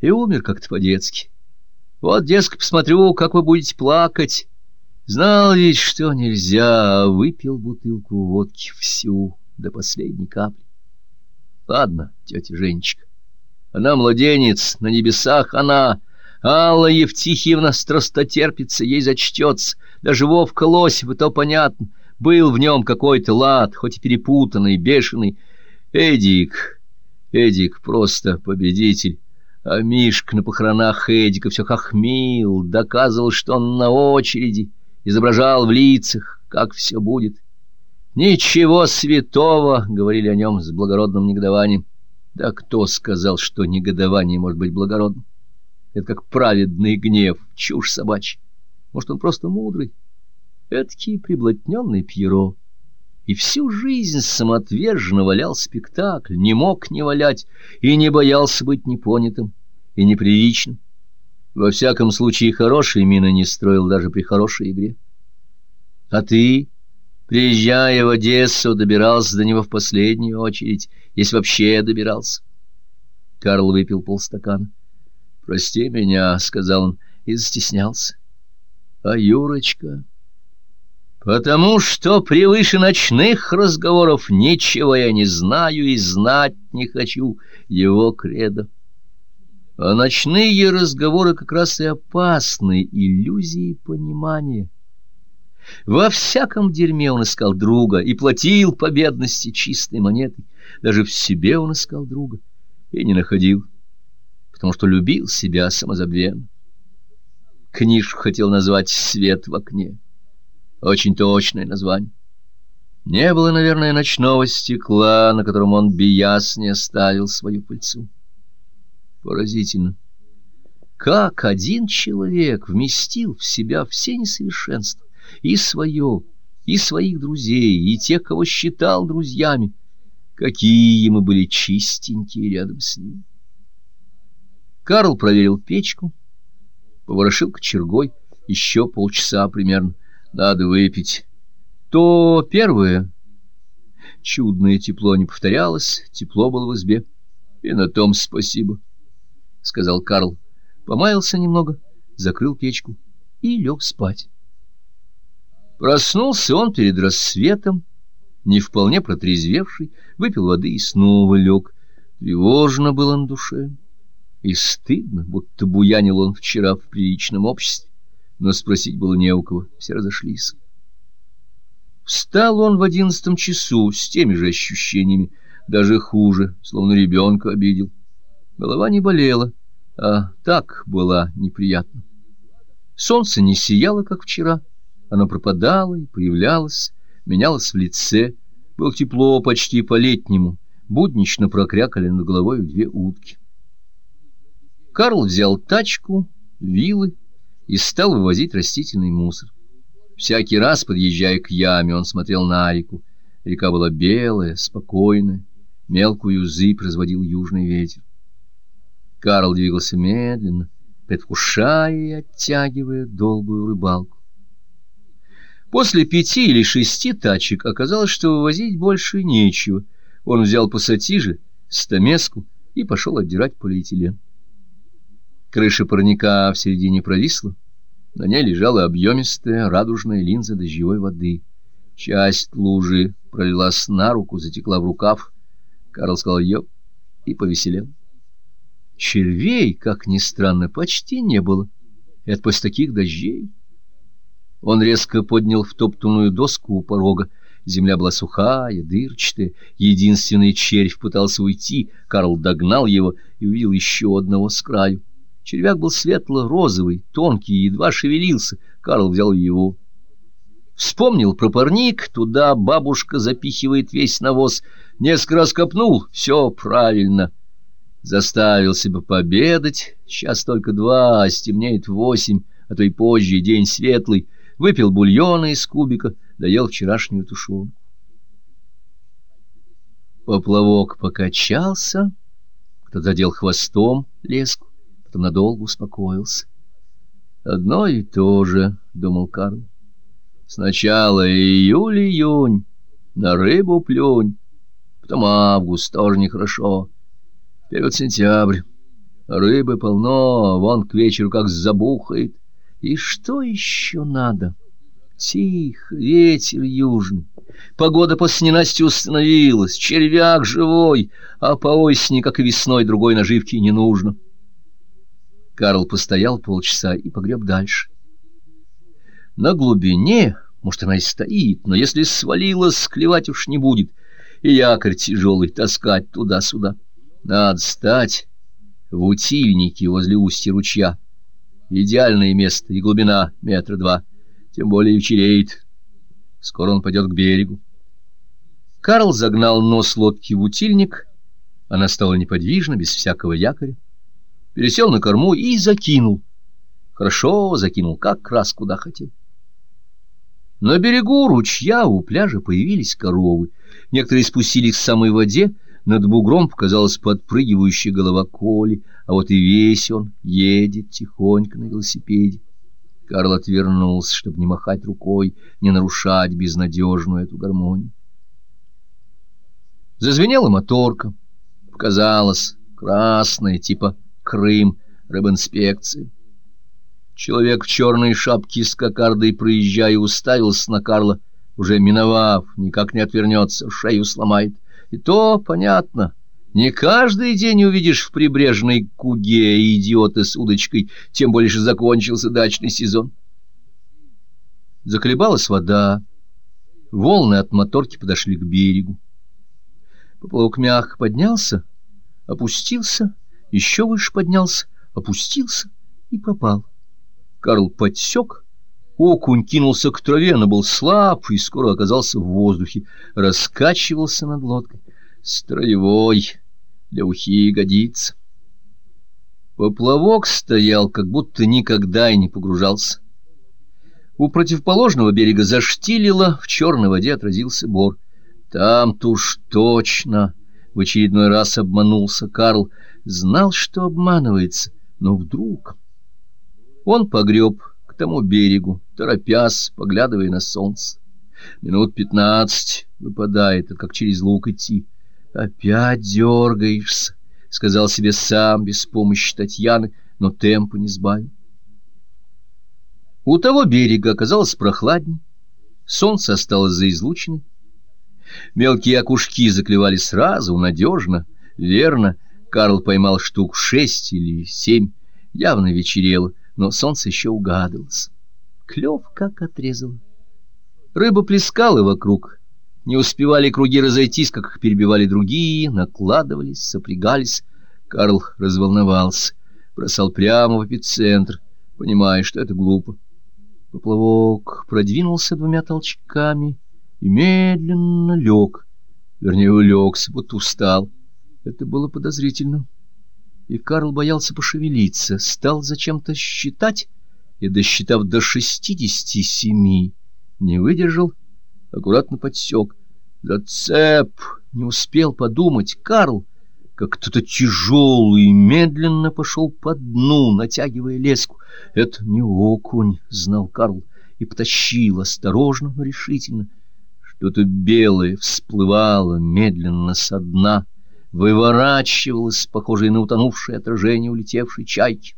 и умер как-то по-детски. Вот, дескать, посмотрю, как вы будете плакать. Знал ведь, что нельзя, выпил бутылку водки всю до последней капли. Ладно, тетя Женечка, она младенец, на небесах она... Алла Евтихиевна страстотерпится, ей зачтется. Даже Вовка Лосев, то понятно. Был в нем какой-то лад, хоть и перепутанный, бешеный. Эдик, Эдик просто победитель. А Мишка на похоронах Эдика все хохмил, доказывал, что он на очереди, изображал в лицах, как все будет. «Ничего святого!» — говорили о нем с благородным негодованием. Да кто сказал, что негодование может быть благородным? Это как праведный гнев, чушь собачья. Может, он просто мудрый? Эдакий приблотненный Пьеро. И всю жизнь самоотверженно валял спектакль, не мог не валять и не боялся быть непонятым и неприличным. Во всяком случае, хорошие мины не строил даже при хорошей игре. А ты, приезжая в Одессу, добирался до него в последнюю очередь, если вообще добирался. Карл выпил полстакана. «Прости меня», — сказал он, и застеснялся. «А Юрочка...» «Потому что превыше ночных разговоров ничего я не знаю и знать не хочу, его кредо». А ночные разговоры как раз и опасны, иллюзии понимания. Во всяком дерьме он искал друга и платил по бедности чистой монетой. Даже в себе он искал друга и не находил, потому что любил себя самозабвенно. Книжку хотел назвать «Свет в окне». Очень точное название. Не было, наверное, ночного стекла, на котором он бияс не оставил свою пыльцу. Поразительно. Как один человек вместил в себя все несовершенства, и свое, и своих друзей, и тех, кого считал друзьями, какие мы были чистенькие рядом с ним. Карл проверил печку, поворошил кочергой, еще полчаса примерно. Надо выпить. То первое. Чудное тепло не повторялось, тепло было в избе. И на том спасибо. — сказал Карл. Помаялся немного, закрыл печку и лег спать. Проснулся он перед рассветом, не вполне протрезвевший, выпил воды и снова лег. Тревожно было на душе. И стыдно, будто буянил он вчера в приличном обществе, но спросить было не у кого, все разошлись. Встал он в одиннадцатом часу с теми же ощущениями, даже хуже, словно ребенка обидел. Голова не болела, а так была неприятно. Солнце не сияло, как вчера. Оно пропадало и появлялось, менялось в лице. Было тепло почти по-летнему. Буднично прокрякали над головой две утки. Карл взял тачку, вилы и стал вывозить растительный мусор. Всякий раз, подъезжая к яме, он смотрел на реку. Река была белая, спокойная, мелкую зыбь разводил южный ветер. Карл двигался медленно, предвкушая и оттягивая долгую рыбалку. После пяти или шести тачек оказалось, что вывозить больше нечего. Он взял пассатижи, стамеску и пошел отдирать полиэтилен. Крыша парника в середине провисла, на ней лежала объемистая радужная линза дождевой воды. Часть лужи пролилась на руку, затекла в рукав. Карл сказал «Ёп» и повеселел. Червей, как ни странно, почти не было. Это после таких дождей. Он резко поднял втоптанную доску у порога. Земля была сухая, дырчатая. Единственный червь пытался уйти. Карл догнал его и увидел еще одного с краю. Червяк был светло-розовый, тонкий, едва шевелился. Карл взял его. Вспомнил про парник, туда бабушка запихивает весь навоз. Несколько раз копнул, все правильно. Заставил себя пообедать, сейчас только два, а стемнеет восемь, а то и позже, день светлый. Выпил бульона из кубика, доел вчерашнюю тушенку. Поплавок покачался, кто-то задел хвостом леску, потом надолго успокоился. «Одно и то же», — думал Карл. «Сначала июль-июнь, на рыбу плюнь, потом август, тоже нехорошо». Теперь сентябрь. Рыбы полно, вон к вечеру как забухает. И что еще надо? Тих, ветер южный. Погода после ненасти установилась, червяк живой, а по осени, как и весной, другой наживки не нужно. Карл постоял полчаса и погреб дальше. На глубине, может, она и стоит, но если свалилась, клевать уж не будет, и якорь тяжелый таскать туда-сюда. Надо стать в утильнике возле устья ручья. Идеальное место и глубина метра два, тем более вечереет. Скоро он пойдет к берегу. Карл загнал нос лодки в утильник, она стала неподвижна, без всякого якоря, пересел на корму и закинул. Хорошо закинул, как раз куда хотел. На берегу ручья у пляжа появились коровы. Некоторые спустились к самой воде, над бугром показалась подпрыгивающая голова Коли, а вот и весь он едет тихонько на велосипеде. Карл отвернулся, чтобы не махать рукой, не нарушать безнадежную эту гармонию. Зазвенела моторка. Показалось, красная, типа Крым, рыбинспекции. Человек в черной шапке с кокардой, проезжая, уставился на Карла, уже миновав, никак не отвернется, шею сломает. И то понятно. Не каждый день увидишь в прибрежной куге идиота с удочкой, тем более что закончился дачный сезон. Заколебалась вода. Волны от моторки подошли к берегу. Поплавок мягко поднялся, опустился, еще выше поднялся, опустился и пропал. Карл подсек, окунь кинулся к траве, но был слаб и скоро оказался в воздухе, раскачивался над лодкой. Строевой, для ухи годится. Поплавок стоял, как будто никогда и не погружался. У противоположного берега заштилило, в черной воде отразился бор. Там-то уж точно в очередной раз обманулся Карл. Знал, что обманывается, но вдруг... Он погреб тому берегу, торопясь, поглядывая на солнце. Минут пятнадцать выпадает, как через лук идти. «Опять дергаешься», — сказал себе сам, без помощи Татьяны, но темпа не сбавил. У того берега оказалось прохладней, солнце осталось за. Мелкие окушки заклевали сразу, надежно, верно. Карл поймал штук шесть или семь, явно вечерело, но солнце еще угадывалось. Клев как отрезало. Рыба плескала вокруг, не успевали круги разойтись, как их перебивали другие, накладывались, сопрягались. Карл разволновался, бросал прямо в эпицентр, понимая, что это глупо. Поплавок продвинулся двумя толчками и медленно лег, вернее, улегся, будто устал. Это было подозрительно. И Карл боялся пошевелиться, стал зачем-то считать, и, досчитав до шестидесяти семи, не выдержал, аккуратно подсек. Зацеп! Не успел подумать Карл, как кто-то тяжелый медленно пошел по дну, натягивая леску. Это не окунь, знал Карл, и потащил осторожно, но решительно. Что-то белое всплывало медленно со дна, выворачивалось, похожее на утонувшее отражение улетевшей чайки.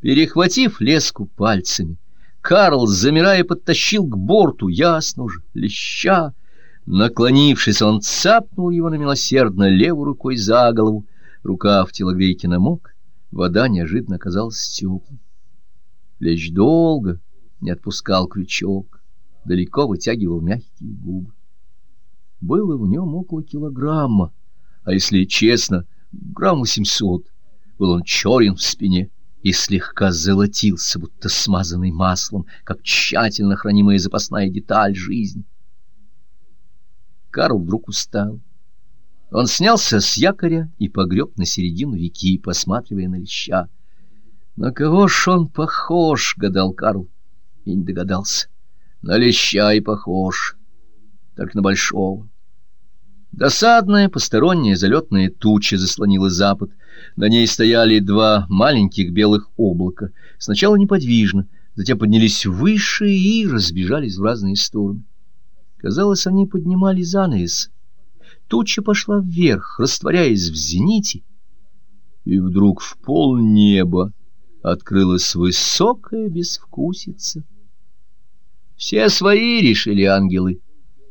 Перехватив леску пальцами, Карл, замирая, подтащил к борту, ясно же, леща, Наклонившись, он цапнул его на милосердно левой рукой за голову. Рука в телогрейке намок, вода неожиданно оказалась теплой. Лещ долго не отпускал крючок, далеко вытягивал мягкие губы. Было в нем около килограмма, а если честно, грамм восемьсот. Был он черен в спине и слегка золотился, будто смазанный маслом, как тщательно хранимая запасная деталь жизни. Карл вдруг устал. Он снялся с якоря и погреб на середину реки, посматривая на леща. «На кого ж он похож?» — гадал Карл. И не догадался. «На леща и похож, только на большого». Досадная посторонняя залетная туча заслонила запад. На ней стояли два маленьких белых облака. Сначала неподвижно, затем поднялись выше и разбежались в разные стороны. Казалось, они поднимали занавес. Туча пошла вверх, растворяясь в зените, И вдруг в пол неба открылась высокая безвкусица. Все свои, решили ангелы,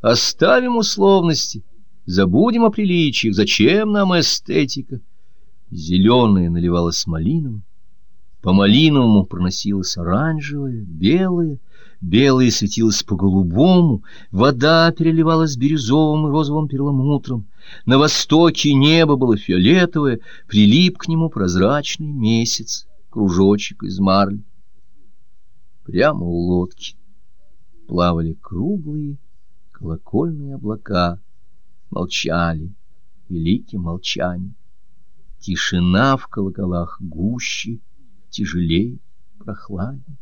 оставим условности, забудем о приличиях, зачем нам эстетика? Зеленое наливалось малиновым, по малиновому проносилось оранжевое, белое, белое светилось по-голубому, вода переливалась бирюзовым и розовым перламутром, на востоке небо было фиолетовое, прилип к нему прозрачный месяц, кружочек из марли. Прямо у лодки плавали круглые колокольные облака, молчали великим молчанием. Тишина в колоколах гуще, тяжелее, прохладнее.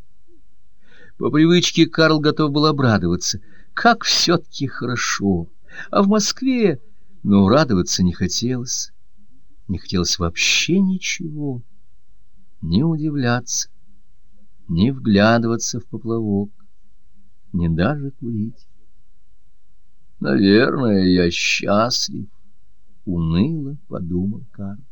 По привычке Карл готов был обрадоваться. Как все-таки хорошо! А в Москве... Но радоваться не хотелось. Не хотелось вообще ничего. Не удивляться, не вглядываться в поплавок, не даже курить. Наверное, я счастлив, уныло подумал Карл.